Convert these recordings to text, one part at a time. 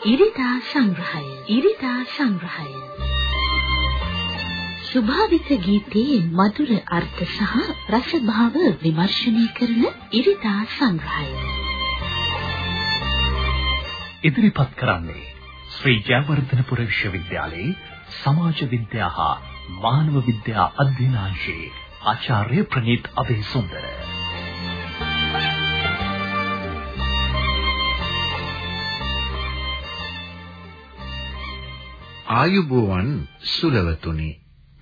ඉරිදා සංග්‍රහය ඉරිදා සංග්‍රහය. ස්වභාවික ගීතයේ මధుර අර්ථ සහ රසභාව විමර්ශනය කරන ඉරිදා සංග්‍රහය. ඉදිරිපත් කරන්නේ ශ්‍රී ජයවර්ධනපුර විශ්වවිද්‍යාලයේ සමාජ විද්‍යා හා මානව විද්‍යා අධ්‍යනාංශයේ ආචාර්ය ප්‍රනීත් අබේසුන්දර. ආයුබෝවන් සුලවතුනි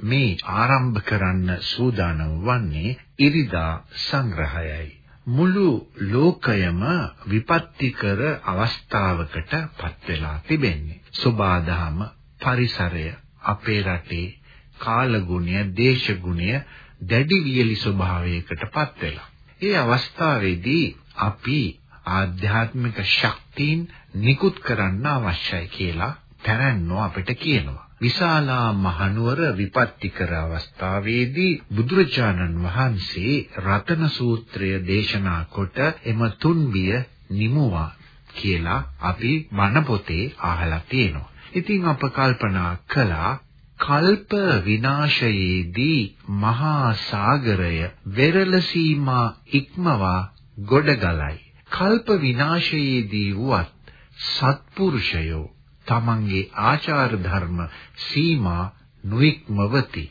මේ ආරම්භ කරන්න සූදානම් වන්නේ ඉරිදා සංග්‍රහයයි. මුළු ලෝකයම විපත්තිකර අවස්ථාවකට පත් වෙලා තිබෙන්නේ. සෝබාදහම පරිසරය අපේ රටේ කාලගුණය දේශගුණය දැඩි වියලි ස්වභාවයකට පත් වෙලා. ඒ අවස්ථාවේදී අපි ආධ්‍යාත්මික ශක්තියින් නිකුත් කරන්න අවශ්‍යයි කියලා පැරැන්නෝ අපිට කියනවා. විශාලා මහනුවර විපත්තිකර අවස්ථාවේදී බුදුරජාණන් වහන්සේ රතන සූත්‍රය දේශනා කොට එම තුන්බිය නිමුවා කියලා අපි මන පොතේ අහලා තියෙනවා. ඉතින් අප කල්පනා කළා කල්ප විනාශයේදී මහා සාගරය වෙරළ සීමා ඉක්මවා ගොඩ ගලයි. කල්ප විනාශයේදී වුවත් සත්පුරුෂයෝ තමන්ගේ ආචාර ධර්ම සීමා නොඉක්මවති.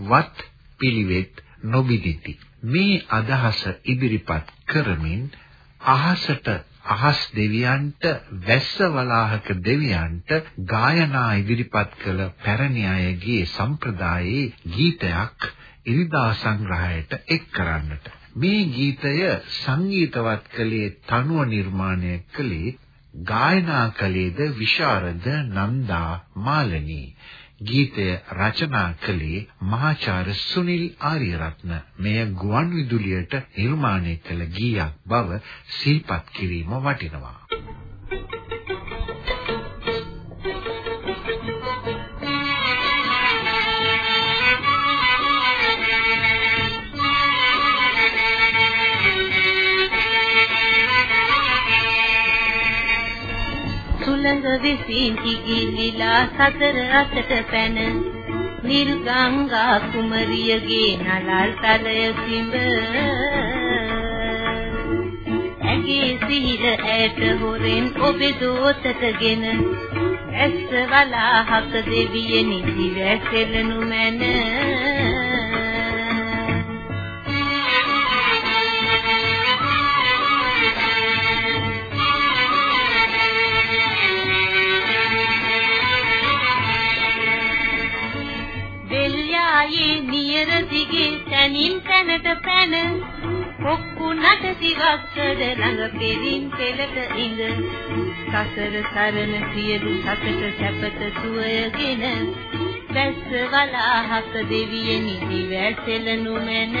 වත් පිළිවෙත් නොබිදිති මේ අදහස ඉදිරිපත් කරමින් අහසට අහස් දෙවියන්ට වැස්ස වලාහක දෙවියන්ට ගායනා ඉදිරිපත් කළ පැරණි අයගේ සම්ප්‍රදායේ ගීතයක් ඉරිදා සංග්‍රහයට එක් කරන්නට. මේ ගීතය සංගීතවත් කළේ තනුව නිර්මාණය කළේ ගායනා කළේද විශාරද නන්දා මාලනී. ගීතය රචනා කළේ මහාචාර්ය සුනිල් ආරියරත්න. මෙය ගුවන් විදුලියට නිර්මාණය කළ ගීයක් බව සිහිපත් කිරීම වටිනවා. සුළඟ විසින් ඉගිලිලා සතර අතට පැන. නිල් ගංගා කුමරියගේ නලල් තලය සිඹ. ඇගේ සිහිල ඈට හොරෙන් ඔබේ දෝතටගෙන ඇස්ස වලාහක දෙවියනි දිවැසෙලනු මැන. ආයේ නියර දිගේ තනින් තැනට පැන. කොක්කු නට දිවක්කඩ ළඟ පෙරින් පෙළට ඉඟ සසර සරණ සියලු සතට සැපත සුවයගෙන දැස්ස වලාහක දෙවියනි දිවැසෙලනු මැන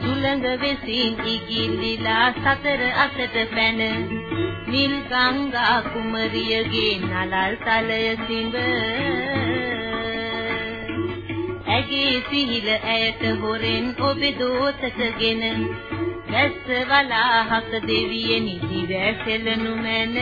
සුළඟ වෙසින් ඉගිල්ලිලා සතර අතට පැන. නිල් ගංගා කුමරියගේ නලල් තලය සිඹ. ඇගේ සිහිල ඇයට හොරෙන් ඔබේ දෝතකගෙන දැස්ස වලාහක දෙවියනි දිවැසෙලනු මැන.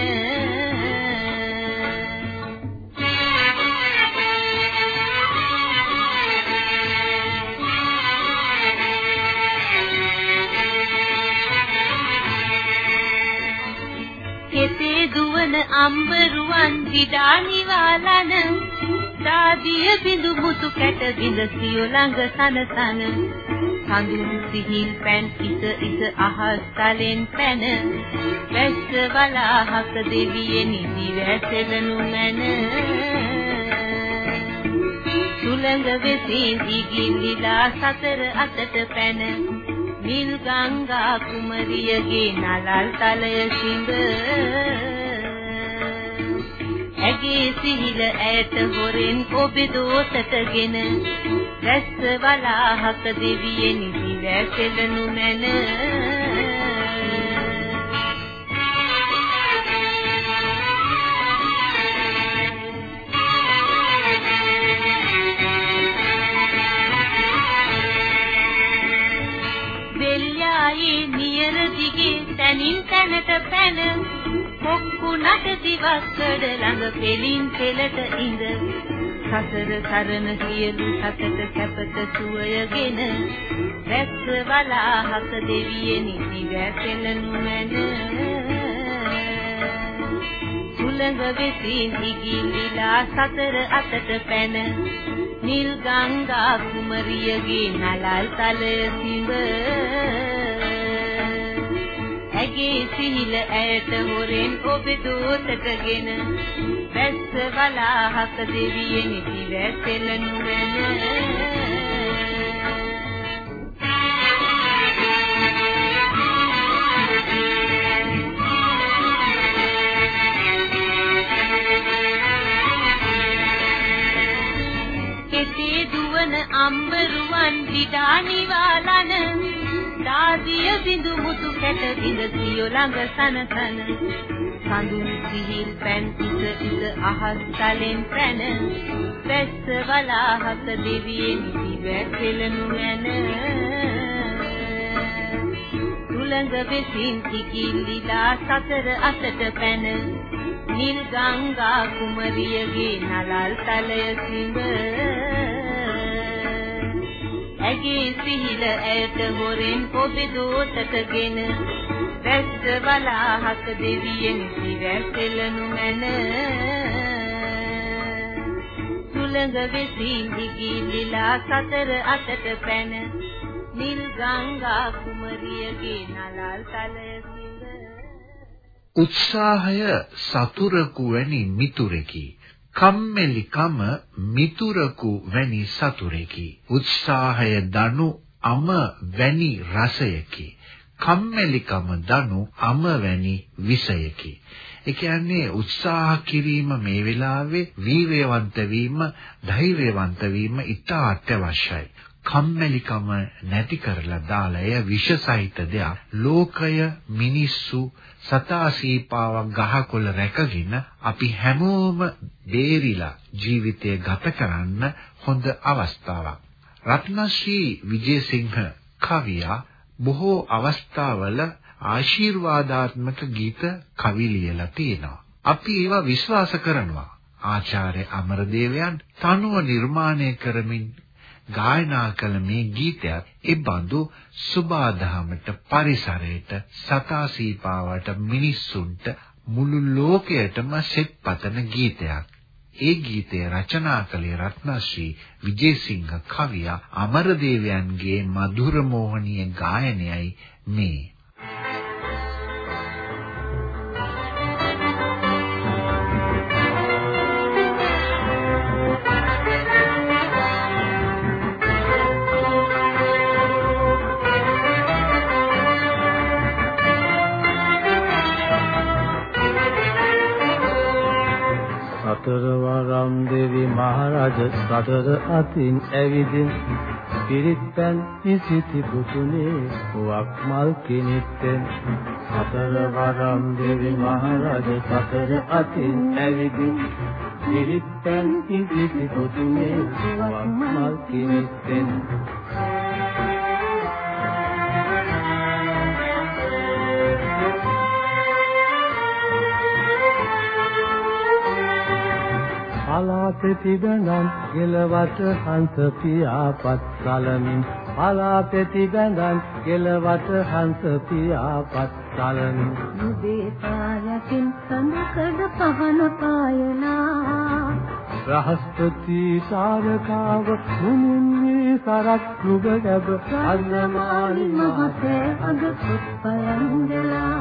කෙසේ දුවන අම්බරුවන් දිඩා නිවාලන දාදිය බිඳු මුතු කැට බිඳ සිය ළඟ සනසන සඳුන් සිහිල් පෑන් ඉස ඉස අහස් තලෙන් පැන. වැස්ස වලාහක දෙවියනි දිවැසෙලනු මැන සුළඟ වෙසින් ඉගිල්ලිලා සතර අතට පැන. නිල් ගංගා කුමරියගේ නලල් තලය සිඹ ඇගේ සිහිල ඇයට හොරෙන් ඔබේ දෝතටගෙන රැස්ස වලාහක දෙවියනි දිවැසෙලනු මැන. ගායේ නියර දිගේ තනින් තැනට පැන කොක්කු නට දිවස්කඩ ළඟ පෙලින් පෙළට ඉඳ සසර සරණ සියලු සතට සැපත සුවයගෙන වැස්ස වලාහක දෙවියනි දිවැසෙලනු මැන සුළඟ වෙසින් ඉගිලිලා සතර අතට පැන නිල් ගංගා කුමරියගේ නලල් තලය සිඹ. ඇගේ සිහිල ඇයට හොරෙන් ඔබ දෝතකගෙන වැස්ස වලාහක දෙවියනි දිවැසෙලනු වෙන අම්බරුවන් විඩානිවාලන දාදිය බිඳු මුතු කැට බිඳ සියෝ ළඟ සනසන සඳුන් සිහිල් පැන් ඉස ඉස අහස් තලෙන් පැන. වැස්ස වලාහක දෙවියන් දිවැසෙලනු යන තුලඟ වෙසින් කිකිලිලා සතර අතට පැන. නිල් ගංගා කුමරියගේ නලල් තලය සිඹ ඇගේ සිහිල ඇයට හොරෙන් පොබි දෝතකගෙන වැස්ස වලාහක දෙවියන් දිවැසෙලනු මැන. සුළඟ වෙසින් දිගිලිලා සතර අතට පැන නිල් ගංගා කුමරියගේ නලල් තලය උත්සාහය සතුරකු වැනි මිතුරෙකි. කම්මැලිකම මිතුරකු වැනි සතුරෙකි. උත්සාහය දනු අම වැනි රසයකි. කම්මැලිකම දනු අම වැනි විසයකි. ඒ කියන්නේ උත්සාහ කිරීම මේ වෙලාවේ වීරයවන්ත වීම, ධෛර්යවන්ත වීම ඉතා අත්‍යවශ්‍යයි. කම්මැලිකම නැති කරලා දාලා එය විෂ සහිත දෙයක්. ලෝකය මිනිස්සු සතා සීපාවක් ගහකොළ රැකගෙන අපි හැමෝම බේරිලා ජීවිතය ගත කරන්න හොඳ අවස්ථාවක්. රත්නශ්‍රී විජේසිංහ කවියා බොහෝ අවස්ථාවල ආශිර්වාදාත්මක ගීත කවි ලියලා තියෙනවා. අපි ඒවා විශ්වාස කරනවා. ආචාර්ය අමරදේවයන් තනුව නිර්මාණය කරමින් ගායනා කළ මේ ගීතයත් ඒ බඳු සුබාදහමට පරිසරයට සතා සීපාවට මිනිස්සුන්ට මුළු ලෝකයටම සෙත්පතන ගීතයක්. ඒ ගීතය රචනා කළේ රත්නශ්‍රී විජේසිංහ කවියා අමරදේවයන්ගේ මధుර මෝහනීය ගායනයයි මේ සතරවරම් සතර අතින් ඇවිදින් පිරිත්පැන් ඉසිති පුතුනේ වක්මල් කිනිත්තෙන්. සතරවරම් දෙවි මහරජ සතර අතින් ඇවිදින් පිරිත්පැන් ඉසිති පුතුනේ වක්මල් කිනිත්තෙන්. පලාපෙති බඳන් ගෙලවට හංස පියාපත් සලමින් පලාපෙති බඳන් ගෙලවට හංස පියාපත් සලමින් උදේ පායකින් සඳකඩ පහන පායලා. රහස්පති සාරකාව මුනින්නේ සරක් කුබ ගැබ අන්නමාලි මහතේ අග පුප්පයන්දලා.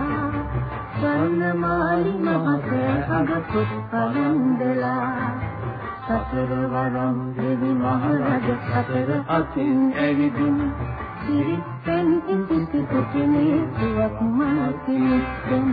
ස්වර්ණමාලි මහතේ අග පුප්පයන්දලා සතර වරම් දෙවි මහරජ සතර අතින් ඇවිදින්. සිරිත්ෙන් ඉතිසි කුටිනේ සුවක් මාතිනිස්ෙන්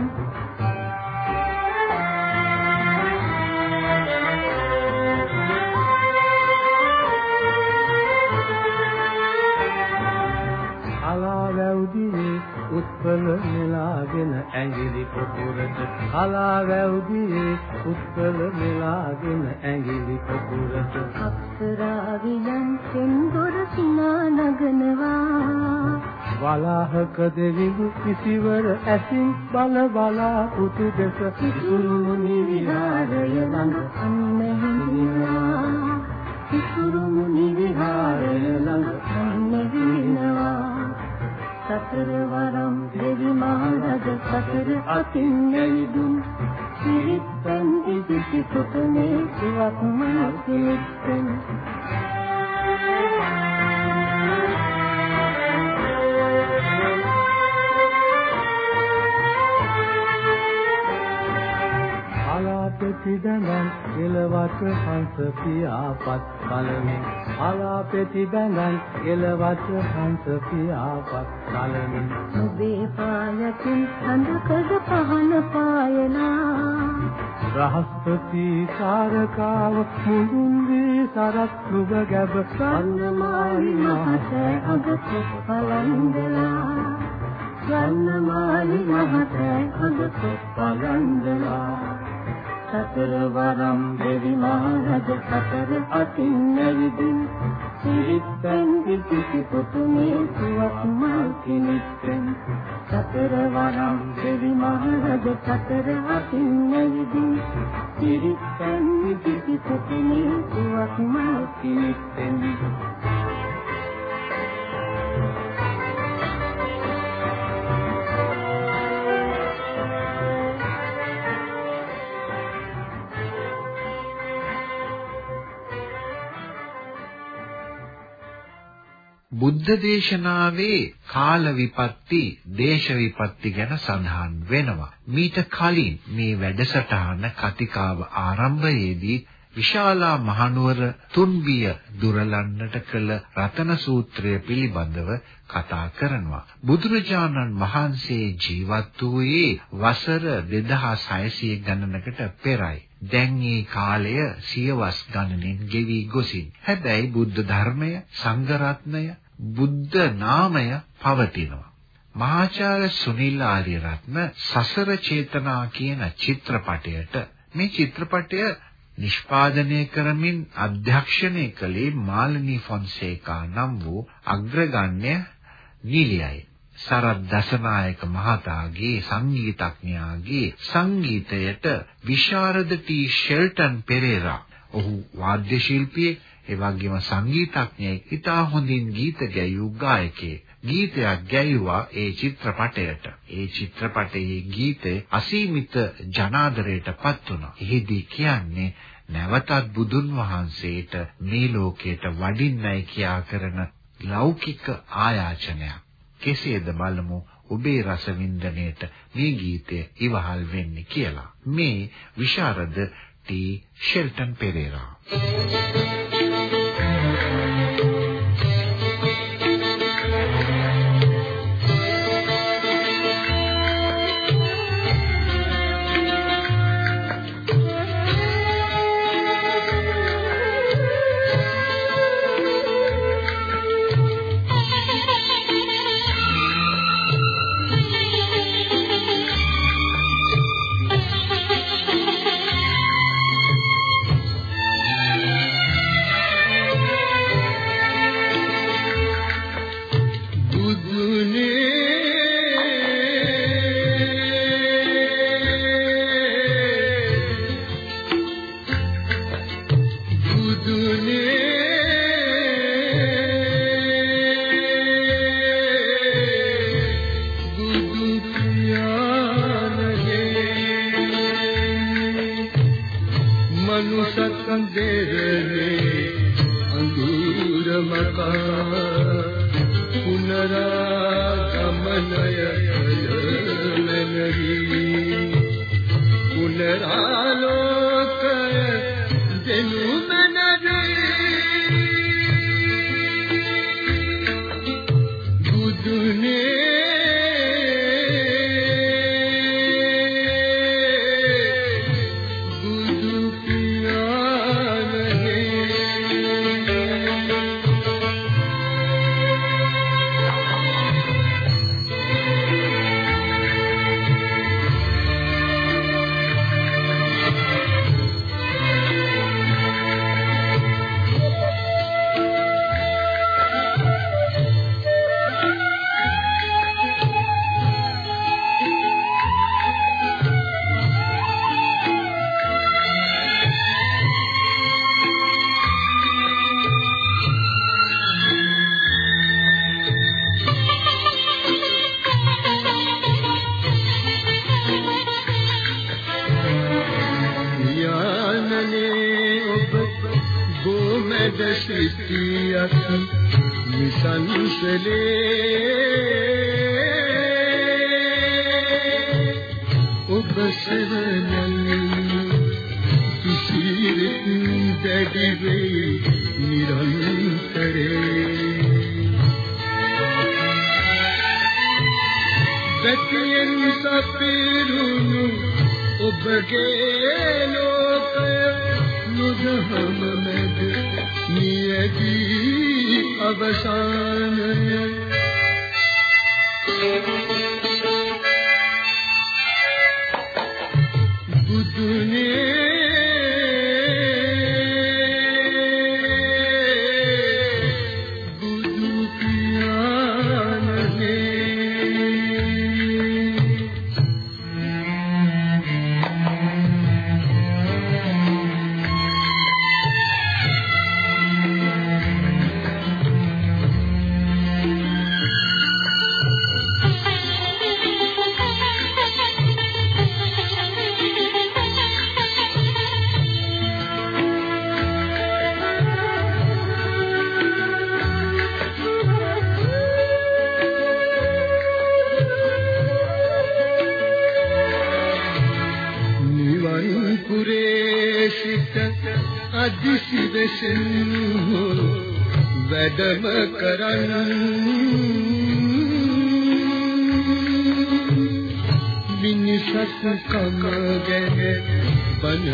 උත්පල මෙලාගෙන ඇඟිලි පොකුරට කලා වැව්දියේ උත්පල මෙලාගෙන ඇඟිලි පොකුරට අප්සරා විලන් සෙන්දොර සිනා නගනවා. වලාහක දෙවිඳු කිසිවර ඇසින් බල බලා පුතු දෙස සිසුරුමුනි විහාරය ළඟ අන්න හිඳිනවා සිසුරුමුනි විහාරය ළඟ අන්න හිඳිනවා සතර වරම් දෙවි මහරජ සතර අතින් ඇවිදුන්. සිරිත්පන් ඉදිසි පුතුනේ සිවක් මනසින් පෙතිදඟන් එලවට හංස පියාපත් කලමින් අලාපෙති බැඳන් එලවට හංස පියාපත් කලමින් ඔබේ පායකින් හඳකඩ පහන පායනා. රහස්පති සාරකාව මුදුන්දී සරත් නුඹ ගැබ සන්නමාලි මහත අග පලන්දලා සන්නමාලි මහත අග පලන්දලා සතර වරම් දෙවි මහරජ සතර අතින් නැවිදින් සිරිත්ෙන් ඉතිසි පුතුමේ සුවක් මල් කිනිත්ෙන් සතර වරම් දෙවි මහරජ සතර අතින් නැවිදින් සිරිත්ෙන් ඉතිසි පුතුමේ සුවක් මල් කිනිත්ෙන් බුද්ධ දේශනාවේ කාල විපත්ති, දේශ විපත්ති ගැන සඳහන් වෙනවා. මීට කලින් මේ වැඩසටහන කතිකාව ආරම්භයේදී විශාලා මහනුවර තුන්බිය දුරලන්නට කළ රතන සූත්‍රය පිළිබඳව කතා කරනවා. බුදුරජාණන් වහන්සේ ජීවත් වූයේ වසර 2600 ගණනකට පෙරයි. දැන් මේ කාලය සියවස් ගණනින් ගෙවි ගොසින්. හැබැයි බුද්ධ ධර්මය, සංඝ රත්නය, බුද්ධ නාමය පවතිනවා. මහාචාර්ය සුනිල් ආරියරත්න සසර චේතනා කියන චිත්‍රපටයට මේ චිත්‍රපටය නිෂ්පාදනය කරමින් අධ්‍යක්ෂණය කළේ මාලිනී ෆොන්සේකා නම් වූ අග්‍රගණ්‍ය නිලියයි. සරත් දසනායක මහතාගේ සංගීතඥයාගේ සංගීතයට විශාරද ටී ෂෙල්ටන් පෙරේරා ඔහු වාද්‍ය ශිල්පියෙක් ඒ වගේම සංගීතඥයෙක් ඉතා හොඳින් ගීත ගැයූ ගායකයෙක්. ගීතයක් ගැයුවා ඒ චිත්‍රපටයට. ඒ චිත්‍රපටයේ ගීතය අසීමිත ජනාදරයට පත් වුණා. එහිදී කියන්නේ නැවතත් බුදුන් වහන්සේට මේ ලෝකයට වඩින්නයි කියා කරන ලෞකික ආයාචනයක්. කෙසේද බලමු ඔබේ රස වින්දනයේට මේ ගීතය ඉවහල් වෙන්නේ කියලා. මේ විශාරද ටී ෂෙල්ටන් පෙරේරා. සිටියත් මනුසත් දේවනේ අඳුර මකා පුනරාගමනය යලනරි පුනරාලෝ බුදුනේ වැඩම කරන්න. මිනිසත් කම ගැන බන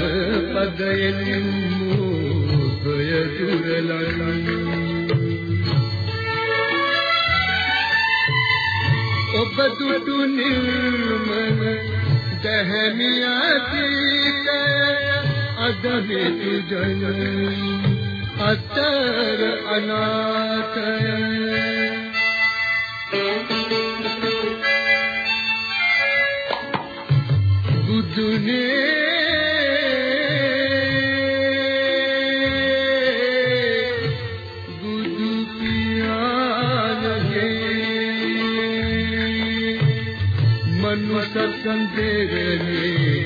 පදයෙන් මොහය දුරලන ඔබ දුටු නිර්මල දහමියතික අද හේතු ජනනී අතර අනාථය බුදුනේ බුදු පියාණගේ මනුෂ්‍ය සංදේරනේ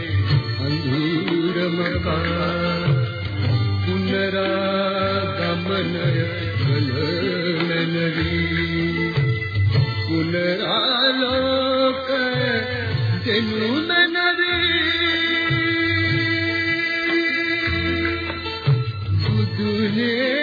අඳුරමකා පුනරාගමනය කලනනවි පුනරාලෝක දෙනු මනවි බුදුනේ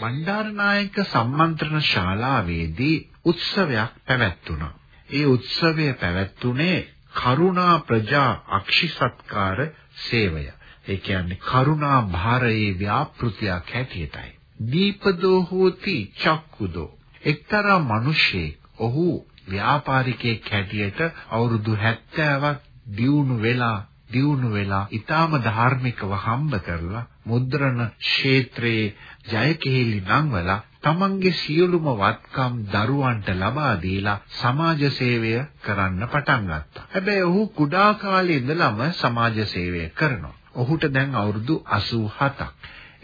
බණ්ඩාරනායක සම්මන්ත්‍රණ ශාලාවේදී උත්සවයක් පැවැත්වුණා. ඒ උත්සවය පැවැත්ුනේ කරුණා ප්‍රජා අක්ෂි සත්කාර සේවය. ඒ කියන්නේ කරුණා භාරයේ ව්‍යාපෘතියක් හැටියටයි. දීපදෝ හෝති චක්කුදෝ. එක්තරා මිනිසෙක් ඔහු ව්‍යාපාරිකයෙක් හැටියට අවුරුදු 70ක් දියුණු වෙලා දියුණු වෙලා ඊටාම ධාර්මිකව හම්බ කරලා මුද්‍රණ ක්ෂේත්‍රයේ ජය කෙහෙලි නංවලා තමන්ගේ සියලුම වත්කම් දරුවන්ට ලබා දීලා සමාජ සේවය කරන්න පටන් ගත්තා. හැබැයි ඔහු කුඩා කාලේ ඉඳලම සමාජ සේවය කරනවා. ඔහුට දැන් අවුරුදු 87ක්.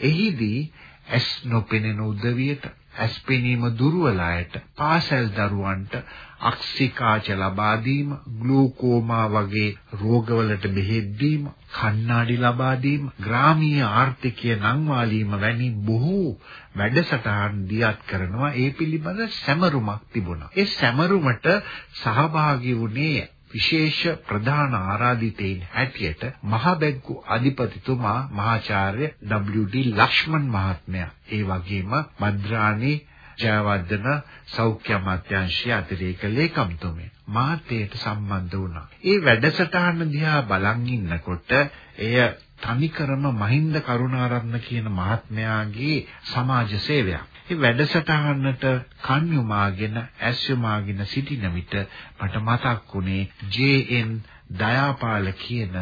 එහිදී ඇස් නොපෙනෙන උදවියට ඇස් පෙනීම දුර්වල අයට පාසල් දරුවන්ට අක්සිකාච ලබා දීම, ග්ලූකෝමා වගේ රෝගවලට බෙහෙත් දීම, කණ්ණාඩි ලබා දීම, ග්‍රාමීය ආර්ථිකය නංවාලීම වැනි බොහෝ වැඩසටහන් දියත් කරනවා. ඒ පිළිබඳ සැමරුමක් තිබුණා. ඒ සැමරුමට සහභාගී වුණේ විශේෂ ප්‍රධාන ආරාධිතයින් හැටියට මහ බැංකු අධිපතිතුමා මහාචාර්ය WD ලක්ෂ්මන් මහත්මයා ඒ වගේම මද්රාණී ජයවර්ධන සෞඛ්‍ය අමාත්‍යාංශයේ අතිරේක ලේකම්තුමේ මාතේට සම්බන්ධ වුණා. ඒ වැඩසටහන දිහා බලන් ඉන්නකොට එය තනිකරම මහින්ද කරුණාරත්න කියන මහත්මයාගේ සමාජ සේවයක්. මේ වැඩසටහනට කන් යොමාගෙන ඇස් යොමාගෙන සිටින විට මට මතක් වුණේ ජේ.එන් දයාපාල කියන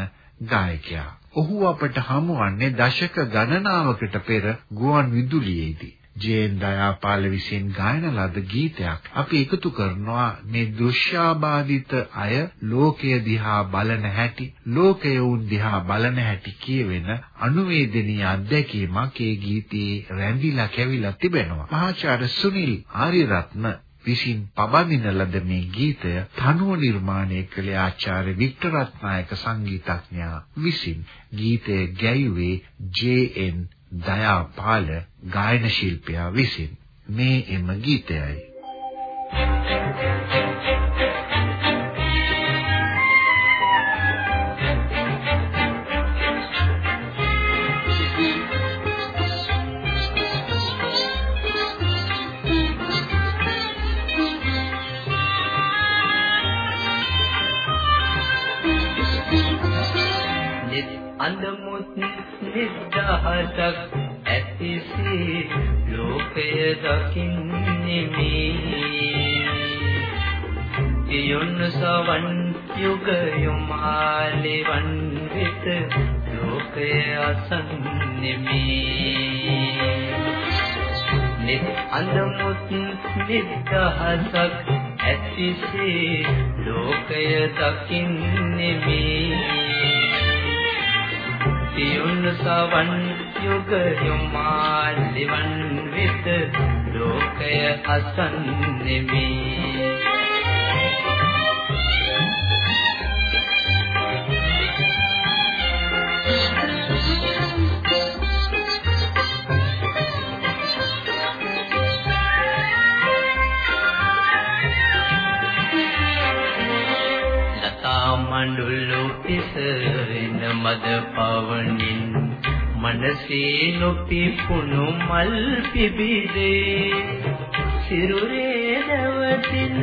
ගායකයා. ඔහු අපට හමුවන්නේ දශක ගණනාවකට පෙර ගුවන් විදුලියේදී. ජේන් දයාපාල විසින් ගායන ලද ගීතයක් අපි එකතු කරනවා. මේ දෘශ්‍යාබාධිත අය ලෝකය දිහා බලන හැටි ලෝකය උන් දිහා බලන හැටි කියවෙන අනුවේදනීය අත්දැකීමක් ඒ ගීතේ රැඳිලා කැවිලා තිබෙනවා. මහාචාර්ය සුනිල් ආරියරත්න විසින් පබඳින ලද මේ ගීතය තනුව නිර්මාණය කළ ආචාර්ය වික්ටර් රත්නායක සංගීතඥයා විසින්. ගීතය ගැයුවේ ජේ.එන් දයාපාල ගායන ශිල්පියා විසින්. මේ එම ගීතයයි. අඳමුත් යුග යොමාලෙවන් වෙත ලෝකය අසන්නේ මේ නිත් අඳමුත් නිදහසක් ඇතිසේ ලෝකය දකින්නේ මේ සියුන් සවන් යුග යොමා දිවන් විත ලෝකය අසන්නෙමි මඬුල්ලු පිසෙන මද පවණින් මනසේ නොපිපුණු මල් පිබිදේ. සිරුරේ දවතින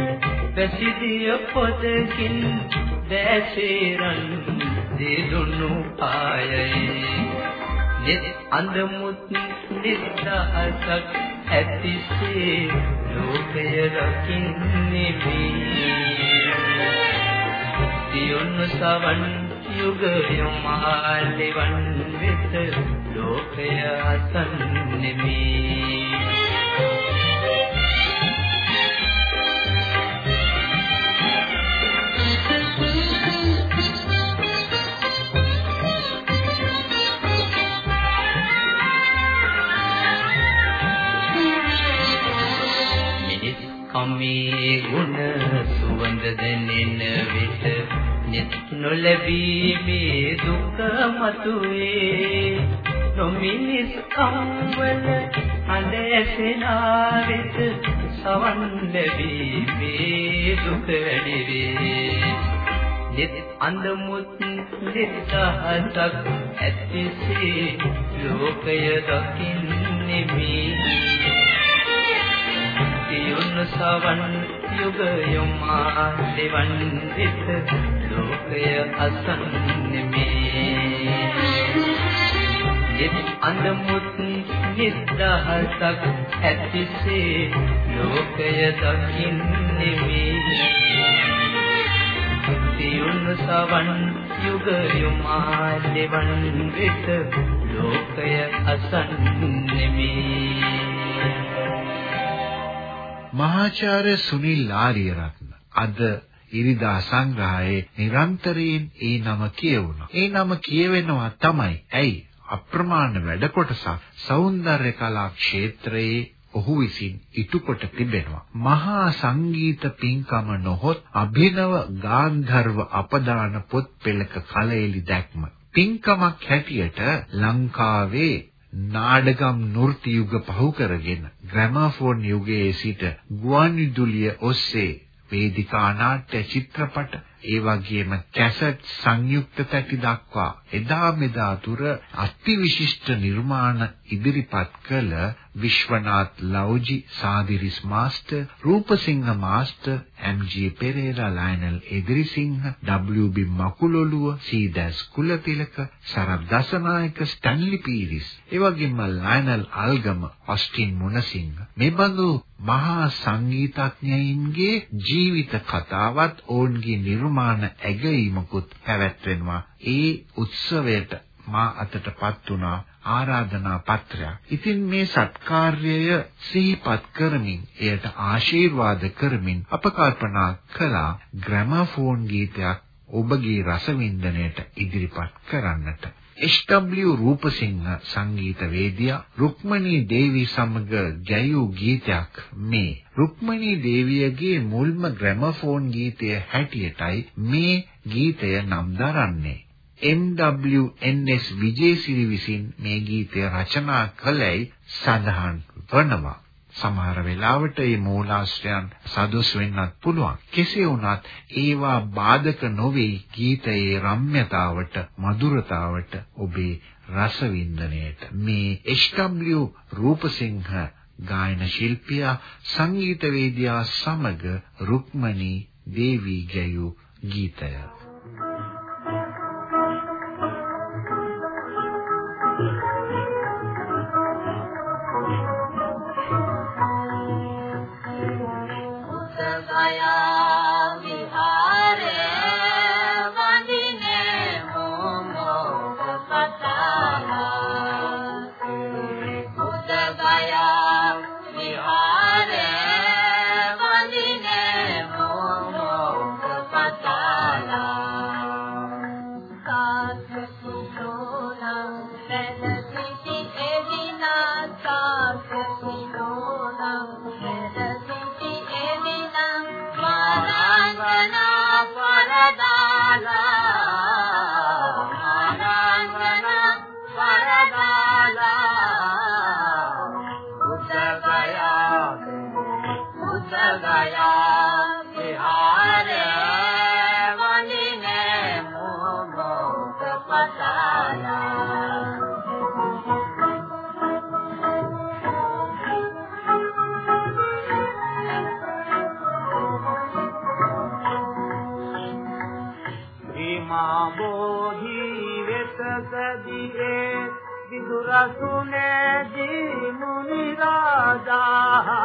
පැසිදිය පොතකින් දැසේරන් දෙදුණු ආයයි නිත් අඳමුත් නිදහසක් ඇතිසේ ලෝකය රකින්නේ මේ සියුන් සවන් යුග යොමාලෙවන් වෙත ලෝකය අසන්නෙමි. කමේ ගුණ සුවඳ දැනෙන විට නිත් නොලැබීමේ දුක මතුවේ. නොමිනිස් කම්වල හඳ ඇසෙනා වෙත සවන් ලැබීමේ දුක වැඩිවේ නිත් අන්දමුත් නිදහසක් ඇතිසේ ලෝකය දකින්නේ මේ. යොන්න සවන් යුග යොමා දෙවන් විත ලෝකය අසන්නෙමේ එත් අඳමුත් නිදහසක් ඇතිසේ ලෝකය දකින්නෙමේ සියුන් සවන් යුග යොමා දෙවන් විත ලෝකය අසන්නෙමේ මහාචාර්ය සුනිල් ආරියරත්න අද ඉරිදා සංග්‍රහයේ නිරන්තරයෙන් ඒ නම කියවුණා. ඒ නම කියවෙනවා තමයි. ඇයි? අප්‍රමාණ වැඩ කොටසක් సౌందර්ය කලා ක්ෂේත්‍රයේ ඔහු විසින් ඉටුකොට තිබෙනවා. මහා සංගීත පින්කම නොහොත් අභිනව ගාන්ධර්ව අපදාන පොත් පෙළක කලෙලි දැක්ම. පින්කමක් හැටියට ලංකාවේ නාඩගම් නෘත්‍ය යුග පහු කරගෙන ග්‍රැමෆෝන් යුගයේ සිට ගුවන් විදුලිය ඔස්සේ වේදිකා නාට්‍ය චිත්‍රපට ඒ වගේම කැසට් සංයුක්ත තැටි දක්වා එදා මෙදා තුර අතිවිශිෂ්ට නිර්මාණ ඉදිරිපත් කළ Vishwanath Lovji Sadiris master Rupasinghe master M G. Perera Lionel Edirisinghe W B. Makuloluwa Sidas Kulatilaka Sarath Dassanayake Stanley Peiris ඒ වගේම ලයනල් අල්ගම ඔස්ටින් මුණසිංහ මේ බඳු මහා සංගීතඥයින්ගේ ජීවිත කතාවත් ඔවුන්ගේ නිර්මාණ ඇගීමකුත් පැවැත්වෙනවා ඒ උත්සවයට මා අතටපත් වුණා ආරාධනා පත්‍රයක්. ඉතින් මේ සත්කාර්යය සිහිපත් කරමින් එයට ආශිර්වාද කරමින් අප කල්පනා කළා ග්‍රැමෆෝන් ගීතයක් ඔබගේ රසවින්දනයට ඉදිරිපත් කරන්නට. එස්.ඩබ්ලිව් රූපසිංහ සංගීතවේදියා රුක්මනී දේවී සමග ගැයූ ගීතයක් මේ රුක්මනී දේවියගේ මුල්ම ග්‍රැමෆෝන් ගීතය හැටියටයි මේ ගීතය නම් දරන්නේ එම්.ඩබ්ලිව්.එන්.එස්. විජේසිරි විසින් මේ ගීතය රචනා කළයි සඳහන් වනවා. සමහර වෙලාවට මේ මූලාශ්‍රයන් සදොස් වෙන්නත් පුළුවන්. කෙසේ වුණත් ඒවා බාධක නොවේ ගීතයේ රම්‍යතාවට, මధుරතාවට, ඔබේ රසවින්දනයට. මේ එච්.ඩබ්ලිව් රූපසිංහ ගායන ශිල්පියා සංගීතවේදියා සමග රුක්මනී දේවී ගැයූ ගීතය සැදියේ විදුරසුනේදී මුනි රාජා.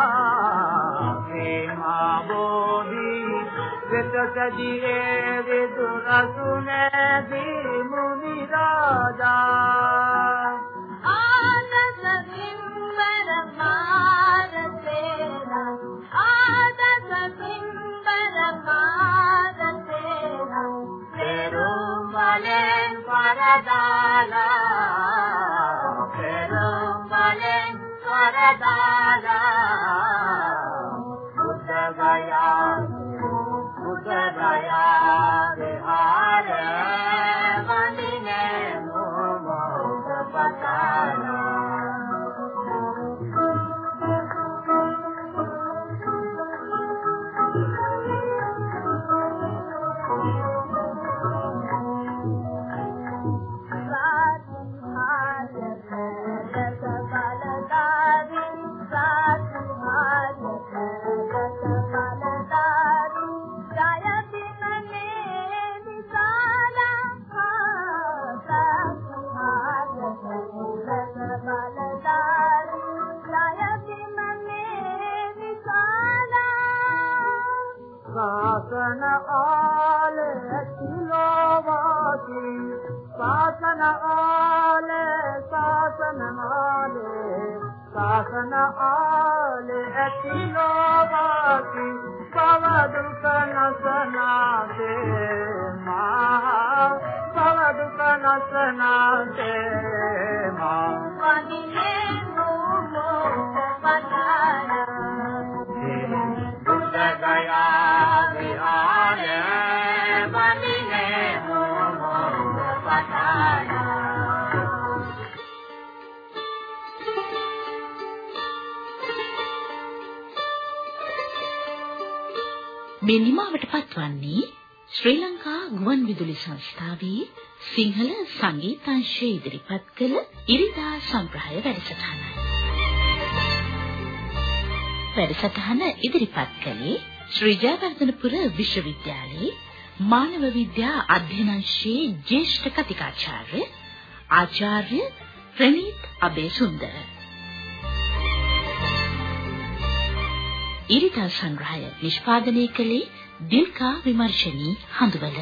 ප්‍රේමා බෝධි වෙත සැදියේ විදුරසුනේදී මුනි රාජා. ආනස බිම්බර මාරසේන ආනස බිම්බර මාරසේන පෙරුමලේ කරදාලා කෙරුම් වලින් කරදාලා මේ නිමාවට පත්වන්නේ ශ්‍රී ලංකා ගුවන් විදුලි සංස්ථාවේ සිංහල සංගීතංශය ඉදිරිපත් කළ ඉරිදා සම්ප්‍රහය වැඩසටහනයි. වැඩසටහන ඉදිරිපත් කළේ ශ්‍රී ජයවර්ධනපුර විශ්වවිද්‍යාලයේ මානව විද්‍යා අධ්‍යනාංශයේ ජ්‍යෙෂ්ඨ කතිකාචාර්ය ආචාර්ය ප්‍රනීත් අබේසුන්දර. ඉරිදා සංග්‍රහය නිෂ්පාදනය කළේ දිල්කා විමර්ශනී හඳුවල.